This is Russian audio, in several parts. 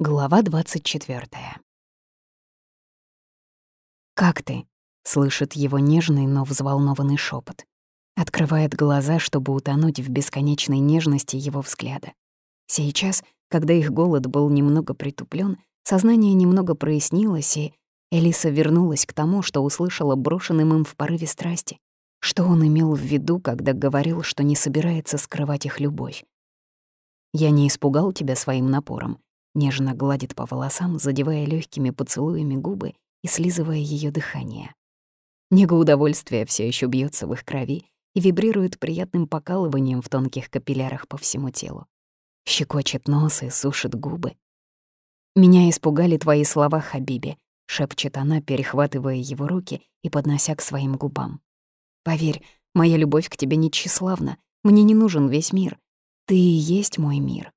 Глава 24. «Как ты?» — слышит его нежный, но взволнованный шепот. Открывает глаза, чтобы утонуть в бесконечной нежности его взгляда. Сейчас, когда их голод был немного притуплен, сознание немного прояснилось, и Элиса вернулась к тому, что услышала брошенным им в порыве страсти. Что он имел в виду, когда говорил, что не собирается скрывать их любовь? «Я не испугал тебя своим напором», нежно гладит по волосам, задевая легкими поцелуями губы и слизывая ее дыхание. Нега удовольствия все еще бьется в их крови и вибрирует приятным покалыванием в тонких капиллярах по всему телу. Щекочет нос и сушит губы. «Меня испугали твои слова, Хабиби», — шепчет она, перехватывая его руки и поднося к своим губам. «Поверь, моя любовь к тебе не тщеславна. Мне не нужен весь мир. Ты и есть мой мир.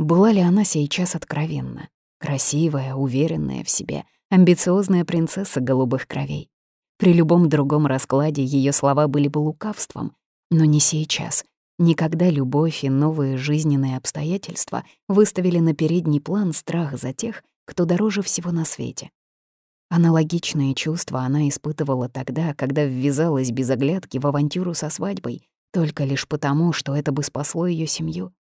Была ли она сейчас откровенна? Красивая, уверенная в себе, амбициозная принцесса голубых кровей. При любом другом раскладе ее слова были бы лукавством, но не сейчас. Никогда любовь и новые жизненные обстоятельства выставили на передний план страх за тех, кто дороже всего на свете. Аналогичные чувства она испытывала тогда, когда ввязалась без оглядки в авантюру со свадьбой, только лишь потому, что это бы спасло ее семью.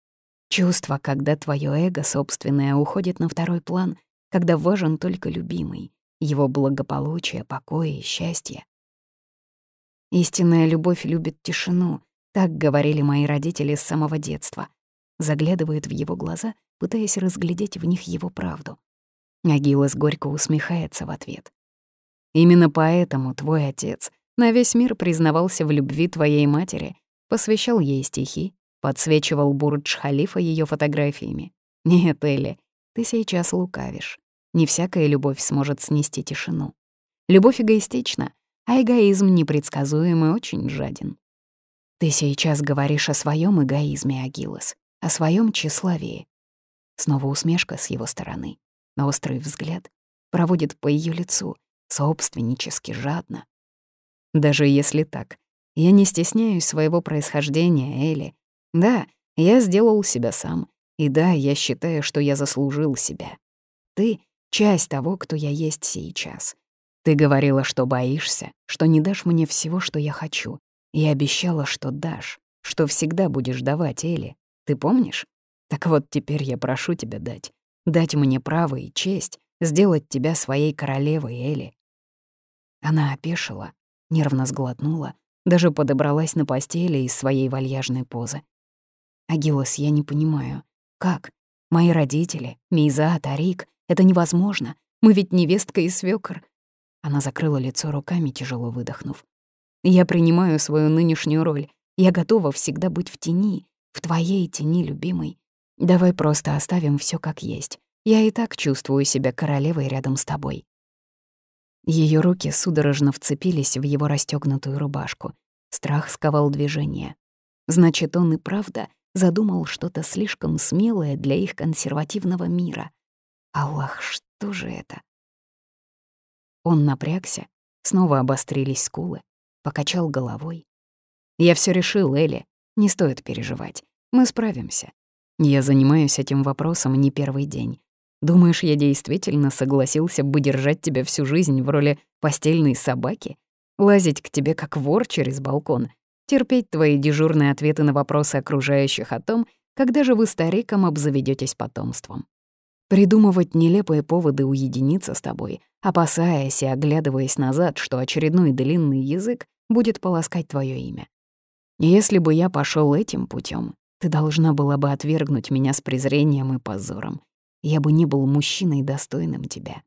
Чувство, когда твое эго собственное уходит на второй план, когда важен только любимый, его благополучие, покой и счастье. Истинная любовь любит тишину, так говорили мои родители с самого детства. Заглядывает в его глаза, пытаясь разглядеть в них его правду. Агилас горько усмехается в ответ. «Именно поэтому твой отец на весь мир признавался в любви твоей матери, посвящал ей стихи, Подсвечивал Бурдж-Халифа ее фотографиями. Нет, Элли, ты сейчас лукавишь. Не всякая любовь сможет снести тишину. Любовь эгоистична, а эгоизм непредсказуем и очень жаден. Ты сейчас говоришь о своем эгоизме, Агилос, о своем тщеславии. Снова усмешка с его стороны, на острый взгляд проводит по ее лицу, собственнически жадно. Даже если так, я не стесняюсь своего происхождения, Элли, да, я сделал себя сам. И да, я считаю, что я заслужил себя. Ты — часть того, кто я есть сейчас. Ты говорила, что боишься, что не дашь мне всего, что я хочу. И обещала, что дашь, что всегда будешь давать, Элли. Ты помнишь? Так вот теперь я прошу тебя дать. Дать мне право и честь сделать тебя своей королевой, Элли. Она опешила, нервно сглотнула, даже подобралась на постели из своей вальяжной позы. Агилос, я не понимаю. Как? Мои родители, Мейза, Тарик. Это невозможно. Мы ведь невестка и свёкор. Она закрыла лицо руками, тяжело выдохнув. Я принимаю свою нынешнюю роль. Я готова всегда быть в тени, в твоей тени, любимой. Давай просто оставим всё как есть. Я и так чувствую себя королевой рядом с тобой. Ее руки судорожно вцепились в его расстёгнутую рубашку. Страх сковал движение. Значит, он и правда задумал что-то слишком смелое для их консервативного мира. Аллах, что же это? Он напрягся, снова обострились скулы, покачал головой. «Я все решил, Элли, не стоит переживать. Мы справимся. Я занимаюсь этим вопросом не первый день. Думаешь, я действительно согласился бы держать тебя всю жизнь в роли постельной собаки? Лазить к тебе как вор через балкон терпеть твои дежурные ответы на вопросы окружающих о том, когда же вы стариком обзаведетесь потомством. Придумывать нелепые поводы уединиться с тобой, опасаясь и оглядываясь назад, что очередной длинный язык будет полоскать твое имя. Если бы я пошел этим путем, ты должна была бы отвергнуть меня с презрением и позором. Я бы не был мужчиной, достойным тебя.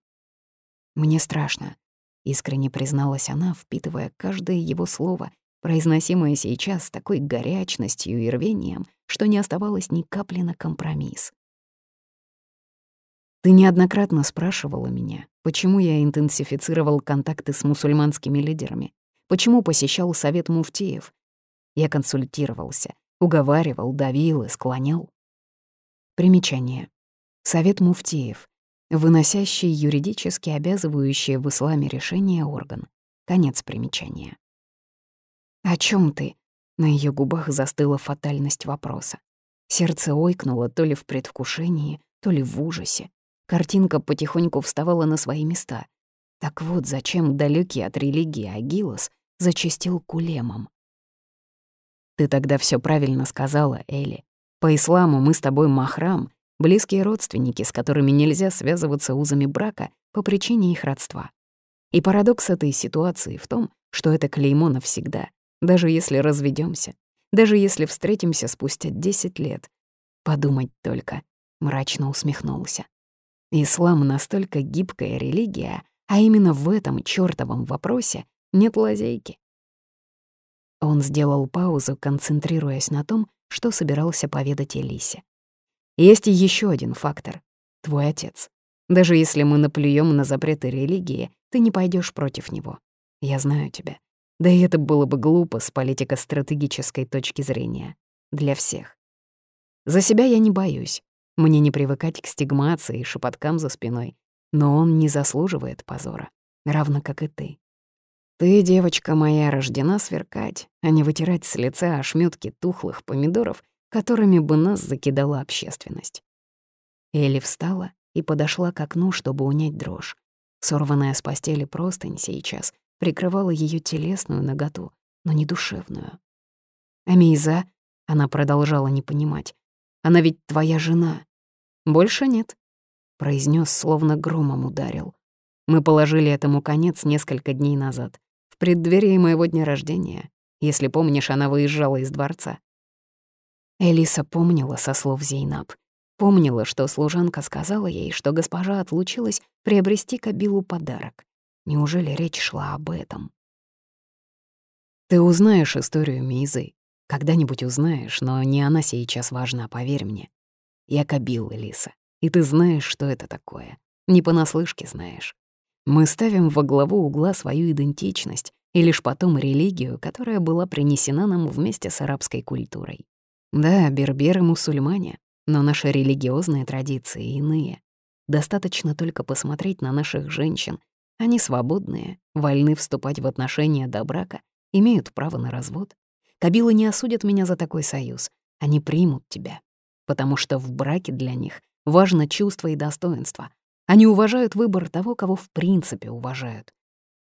Мне страшно, — искренне призналась она, впитывая каждое его слово произносимое сейчас с такой горячностью и рвением, что не оставалось ни капли на компромисс. Ты неоднократно спрашивала меня, почему я интенсифицировал контакты с мусульманскими лидерами, почему посещал совет муфтиев. Я консультировался, уговаривал, давил и склонял. Примечание. Совет муфтиев — выносящий юридически обязывающие в исламе решение орган. Конец примечания. «О чем ты?» На ее губах застыла фатальность вопроса. Сердце ойкнуло то ли в предвкушении, то ли в ужасе. Картинка потихоньку вставала на свои места. Так вот, зачем далекий от религии Агилос зачастил кулемом? Ты тогда все правильно сказала, Эли. По исламу мы с тобой махрам, близкие родственники, с которыми нельзя связываться узами брака по причине их родства. И парадокс этой ситуации в том, что это клеймо навсегда, даже если разведемся, даже если встретимся спустя 10 лет. Подумать только, мрачно усмехнулся. Ислам настолько гибкая религия, а именно в этом чёртовом вопросе нет лазейки. Он сделал паузу, концентрируясь на том, что собирался поведать Элисе. Есть и еще один фактор — твой отец. Даже если мы наплюем на запреты религии, ты не пойдешь против него. Я знаю тебя. Да и это было бы глупо с политико-стратегической точки зрения. Для всех. За себя я не боюсь. Мне не привыкать к стигмации и шепоткам за спиной. Но он не заслуживает позора, равно как и ты. Ты, девочка моя, рождена сверкать, а не вытирать с лица ошметки тухлых помидоров, которыми бы нас закидала общественность. Элли встала и подошла к окну, чтобы унять дрожь. Сорванная с постели простынь сейчас прикрывала ее телесную наготу, но не душевную. «Амейза?» — она продолжала не понимать. «Она ведь твоя жена». «Больше нет», — произнес, словно громом ударил. Мы положили этому конец несколько дней назад, в преддверии моего дня рождения. Если помнишь, она выезжала из дворца. Элиса помнила со слов Зейнаб. Помнила, что служанка сказала ей, что госпожа отлучилась приобрести Кабилу подарок. Неужели речь шла об этом? Ты узнаешь историю Мизы. Когда-нибудь узнаешь, но не она сейчас важна, поверь мне. Я Кабил, Элиса, и ты знаешь, что это такое. Не понаслышке знаешь. Мы ставим во главу угла свою идентичность и лишь потом религию, которая была принесена нам вместе с арабской культурой. Да, берберы — мусульмане, но наши религиозные традиции иные. Достаточно только посмотреть на наших женщин, они свободные, вольны вступать в отношения до брака, имеют право на развод. Кабилы не осудят меня за такой союз. Они примут тебя. Потому что в браке для них важно чувство и достоинство. Они уважают выбор того, кого в принципе уважают.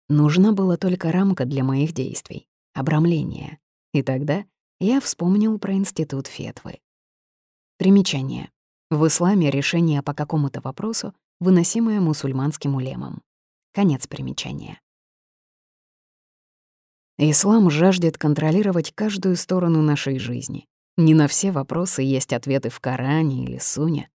Нужна была только рамка для моих действий — обрамление. И тогда я вспомнил про институт Фетвы. Примечание. В исламе решение по какому-то вопросу, выносимое мусульманским улемом. Конец примечания. Ислам жаждет контролировать каждую сторону нашей жизни. Не на все вопросы есть ответы в Коране или Суне.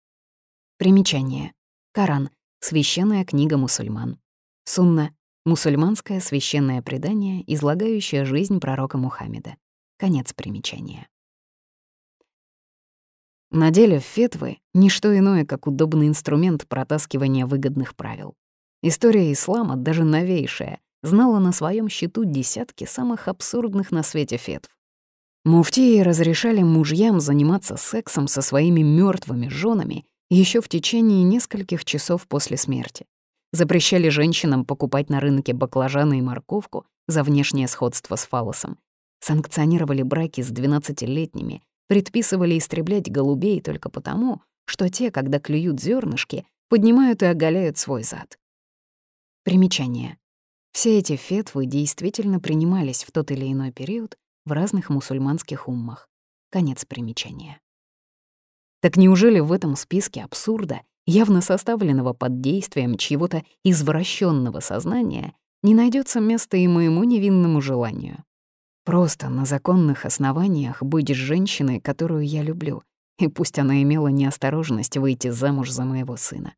Примечание. Коран — священная книга мусульман. Сунна — мусульманское священное предание, излагающее жизнь пророка Мухаммеда. Конец примечания. На деле фетвы — ничто иное, как удобный инструмент протаскивания выгодных правил. История ислама, даже новейшая, знала на своем счету десятки самых абсурдных на свете фетв. Муфтии разрешали мужьям заниматься сексом со своими мертвыми женами еще в течение нескольких часов после смерти. Запрещали женщинам покупать на рынке баклажаны и морковку за внешнее сходство с фалосом. Санкционировали браки с 12-летними, предписывали истреблять голубей только потому, что те, когда клюют зернышки, поднимают и оголяют свой зад. Примечание. Все эти фетвы действительно принимались в тот или иной период в разных мусульманских уммах. Конец примечания. Так неужели в этом списке абсурда, явно составленного под действием чьего-то извращенного сознания, не найдется места и моему невинному желанию? Просто на законных основаниях быть женщиной, которую я люблю, и пусть она имела неосторожность выйти замуж за моего сына.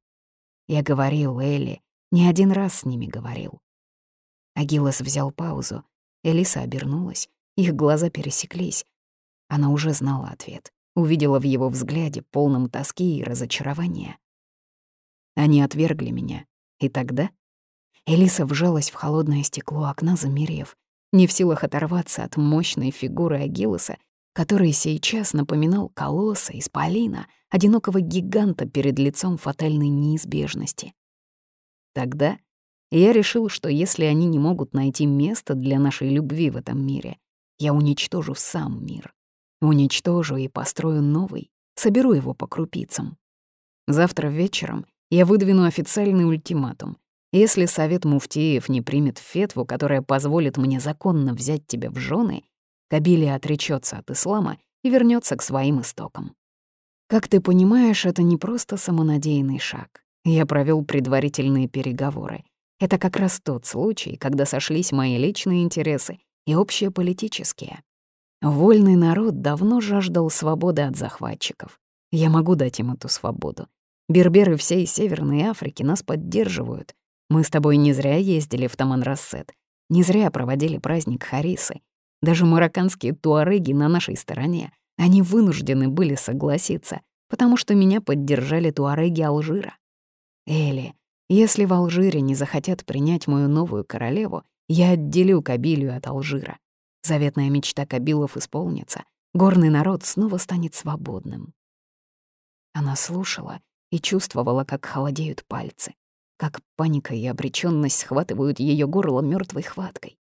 Я говорил Элли, не один раз с ними говорил. Агилос взял паузу. Элиса обернулась. Их глаза пересеклись. Она уже знала ответ. Увидела в его взгляде полном тоски и разочарования. Они отвергли меня. И тогда... Элиса вжалась в холодное стекло окна, замерев, не в силах оторваться от мощной фигуры Агилоса, который сейчас напоминал колосса, исполина, одинокого гиганта перед лицом фатальной неизбежности. Тогда я решил, что если они не могут найти место для нашей любви в этом мире, я уничтожу сам мир. Уничтожу и построю новый, соберу его по крупицам. Завтра вечером я выдвину официальный ультиматум. Если совет муфтиев не примет фетву, которая позволит мне законно взять тебя в жены, Кабилия отречется от ислама и вернется к своим истокам. Как ты понимаешь, это не просто самонадеянный шаг. Я провел предварительные переговоры. Это как раз тот случай, когда сошлись мои личные интересы и общие политические. Вольный народ давно жаждал свободы от захватчиков. Я могу дать им эту свободу. Берберы всей Северной Африки нас поддерживают. Мы с тобой не зря ездили в Таман-Рассет, не зря проводили праздник Харисы. Даже марокканские туареги на нашей стороне, они вынуждены были согласиться, потому что меня поддержали туареги Алжира. Эли, если в Алжире не захотят принять мою новую королеву, я отделю Кабилию от Алжира. Заветная мечта Кабилов исполнится, горный народ снова станет свободным. Она слушала и чувствовала, как холодеют пальцы, как паника и обречённость схватывают её горло мёртвой хваткой.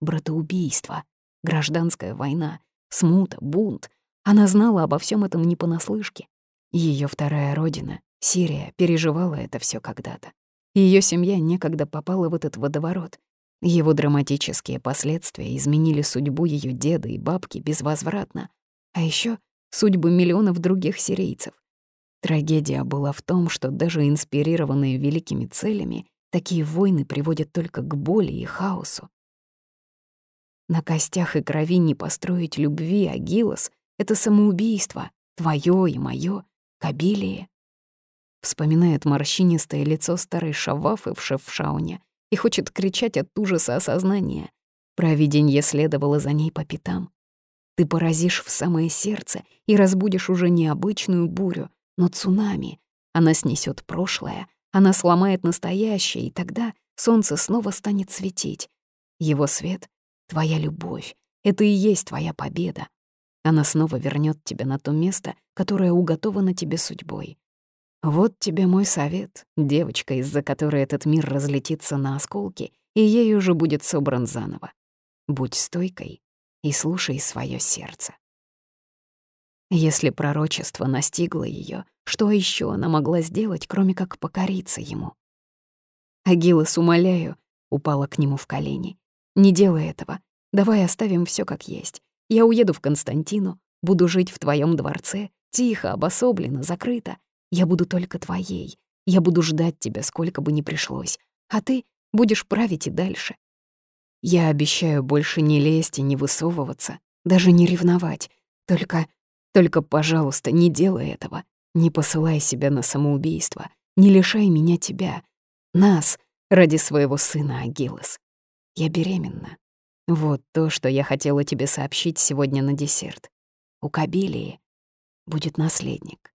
Братоубийство, гражданская война, смута, бунт. Она знала обо всём этом не понаслышке. Её вторая родина, Сирия, переживала это всё когда-то. Её семья некогда попала в этот водоворот. Его драматические последствия изменили судьбу её деда и бабки безвозвратно, а ещё судьбы миллионов других сирийцев. Трагедия была в том, что даже инспирированные великими целями, такие войны приводят только к боли и хаосу. На костях и крови не построить любви, Агилос — это самоубийство, твое и мое, кабилие. Вспоминает морщинистое лицо старой Шавафы в Шефшауне и хочет кричать от ужаса осознания. Провиденье следовало за ней по пятам. Ты поразишь в самое сердце и разбудишь уже необычную бурю, но цунами. Она снесет прошлое, она сломает настоящее, и тогда солнце снова станет светить. Его свет — твоя любовь, это и есть твоя победа. Она снова вернет тебя на то место, которое уготовано тебе судьбой. Вот тебе мой совет, девочка, из-за которой этот мир разлетится на осколки, и ей уже будет собран заново. Будь стойкой и слушай свое сердце. Если пророчество настигло ее, что еще она могла сделать, кроме как покориться ему? Агилас, умоляю, упала к нему в колени. Не делай этого. Давай оставим все как есть. Я уеду в Константину, буду жить в твоем дворце, тихо, обособленно, закрыто. Я буду только твоей. Я буду ждать тебя, сколько бы ни пришлось. А ты будешь править и дальше. Я обещаю больше не лезть и не высовываться, даже не ревновать. Только только, пожалуйста, не делай этого. Не посылай себя на самоубийство. Не лишай меня тебя. Нас ради своего сына Агилос. Я беременна. Вот то, что я хотела тебе сообщить сегодня на десерт. У Кабилии будет наследник.